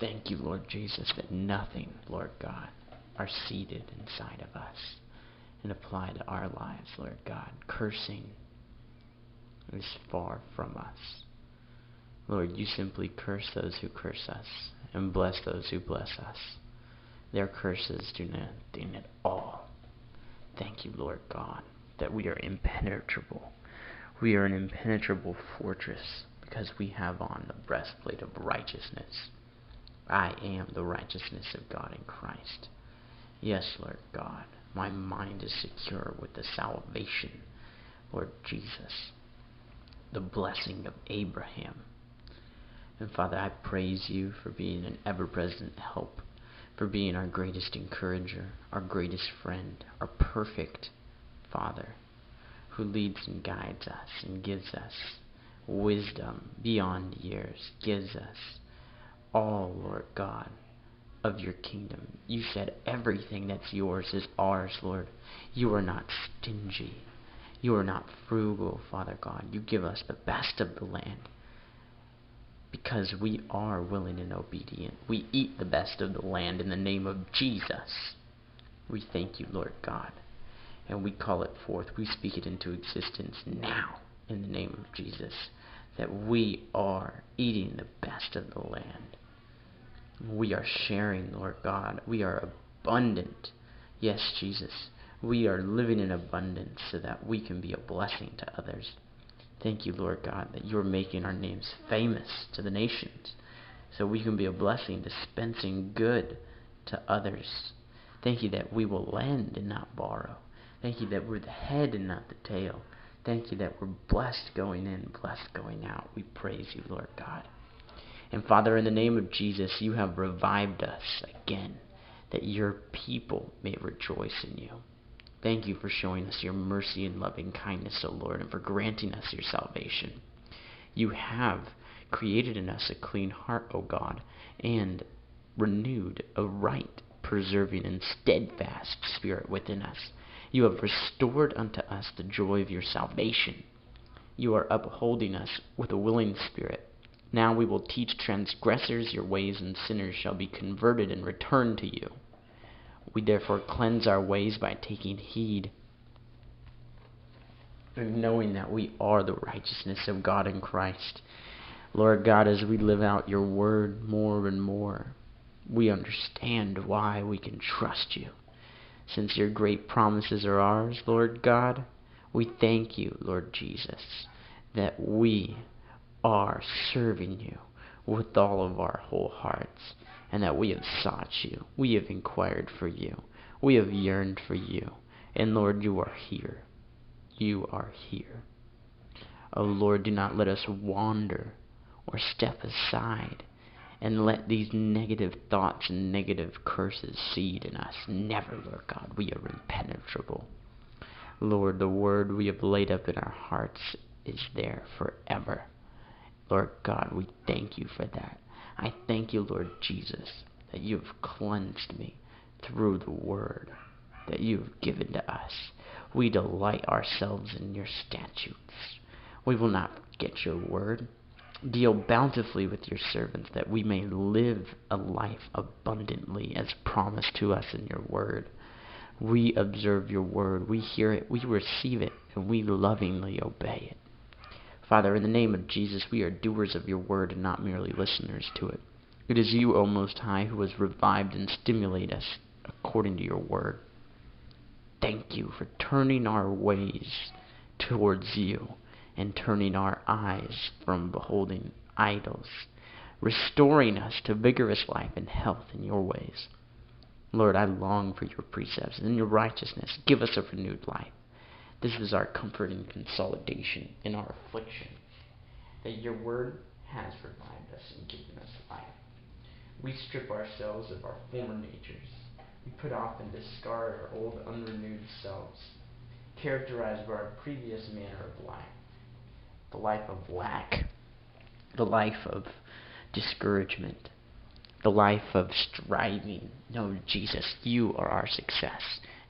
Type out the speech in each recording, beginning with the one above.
Thank you, Lord Jesus, that nothing, Lord God, are seated inside of us and apply to our lives, Lord God. Cursing is far from us. Lord, you simply curse those who curse us and bless those who bless us. Their curses do nothing at all. Thank you, Lord God, that we are impenetrable. We are an impenetrable fortress because we have on the breastplate of righteousness. I am the righteousness of God in Christ. Yes, Lord God, my mind is secure with the salvation, Lord Jesus, the blessing of Abraham. And Father, I praise you for being an ever present help, for being our greatest encourager, our greatest friend, our perfect Father who leads and guides us and gives us wisdom beyond years, gives us all, Lord God, of your kingdom. You said everything that's yours is ours, Lord. You are not stingy. You are not frugal, Father God. You give us the best of the land because we are willing and obedient. We eat the best of the land in the name of Jesus. We thank you, Lord God, and we call it forth. We speak it into existence now in the name of Jesus that we are eating the best of the land. We are sharing, Lord God. We are abundant. Yes, Jesus. We are living in abundance so that we can be a blessing to others. Thank you, Lord God, that you're making our names famous to the nations so we can be a blessing, dispensing good to others. Thank you that we will lend and not borrow. Thank you that we're the head and not the tail. Thank you that we're blessed going in, blessed going out. We praise you, Lord God. And Father, in the name of Jesus, you have revived us again, that your people may rejoice in you. Thank you for showing us your mercy and loving kindness, O Lord, and for granting us your salvation. You have created in us a clean heart, O God, and renewed a right, preserving, and steadfast spirit within us. You have restored unto us the joy of your salvation. You are upholding us with a willing spirit now we will teach transgressors your ways, and sinners shall be converted and return to you. We therefore cleanse our ways by taking heed and knowing that we are the righteousness of God in Christ. Lord God, as we live out your word more and more, we understand why we can trust you. Since your great promises are ours, Lord God, we thank you, Lord Jesus, that we are serving you with all of our whole hearts, and that we have sought you, we have inquired for you, we have yearned for you, and Lord, you are here. You are here. Oh Lord, do not let us wander or step aside and let these negative thoughts and negative curses seed in us. Never, Lord God, we are impenetrable. Lord, the word we have laid up in our hearts is there forever. Lord God, we thank you for that. I thank you, Lord Jesus, that you have cleansed me through the word that you have given to us. We delight ourselves in your statutes. We will not forget your word. Deal bountifully with your servants that we may live a life abundantly as promised to us in your word. We observe your word, we hear it, we receive it, and we lovingly obey it. Father, in the name of Jesus, we are doers of your word and not merely listeners to it. It is you, O Most High, who has revived and stimulated us according to your word. Thank you for turning our ways towards you and turning our eyes from beholding idols, restoring us to vigorous life and health in your ways. Lord, I long for your precepts and your righteousness. Give us a renewed life. This is our comfort and consolidation in our affliction, that your word has revived us and given us life. We strip ourselves of our former natures. We put off and discard our old unrenewed selves, characterized by our previous manner of life, the life of lack, the life of discouragement, the life of striving. No, Jesus, you are our success.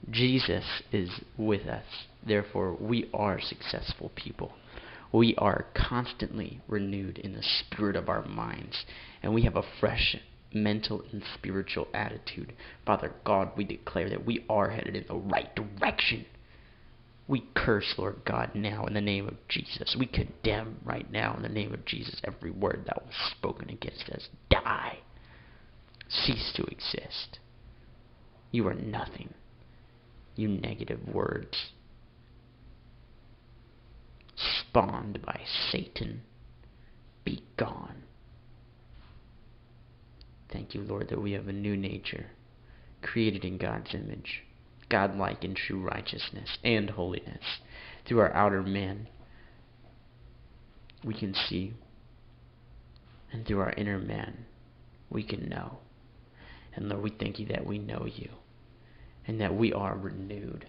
Jesus is with us. Therefore, we are successful people. We are constantly renewed in the spirit of our minds, and we have a fresh mental and spiritual attitude. Father God, we declare that we are headed in the right direction. We curse, Lord God, now in the name of Jesus. We condemn right now in the name of Jesus every word that was spoken against us. Die. Cease to exist. You are nothing. You negative words. Spawned by Satan. Be gone. Thank you, Lord, that we have a new nature, created in God's image, godlike in true righteousness and holiness. Through our outer man, we can see, and through our inner man, we can know. And Lord, we thank you that we know you, and that we are renewed,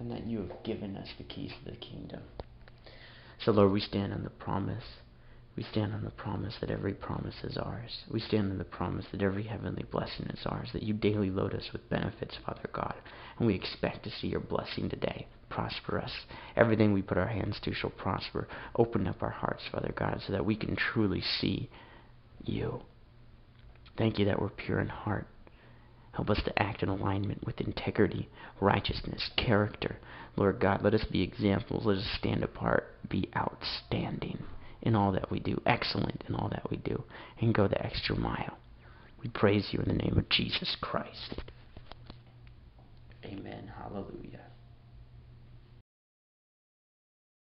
and that you have given us the keys to the kingdom. So, Lord, we stand on the promise we stand on the promise that every promise is ours. We stand on the promise that every heavenly blessing is ours, that you daily load us with benefits, Father God. And we expect to see your blessing today. Prosper us. Everything we put our hands to shall prosper. Open up our hearts, Father God, so that we can truly see you. Thank you that we're pure in heart. Help us to act in alignment with integrity, righteousness, character. Lord God, let us be examples. Let us stand apart, be outstanding in all that we do, excellent in all that we do, and go the extra mile. We praise you in the name of Jesus Christ. Amen. Hallelujah.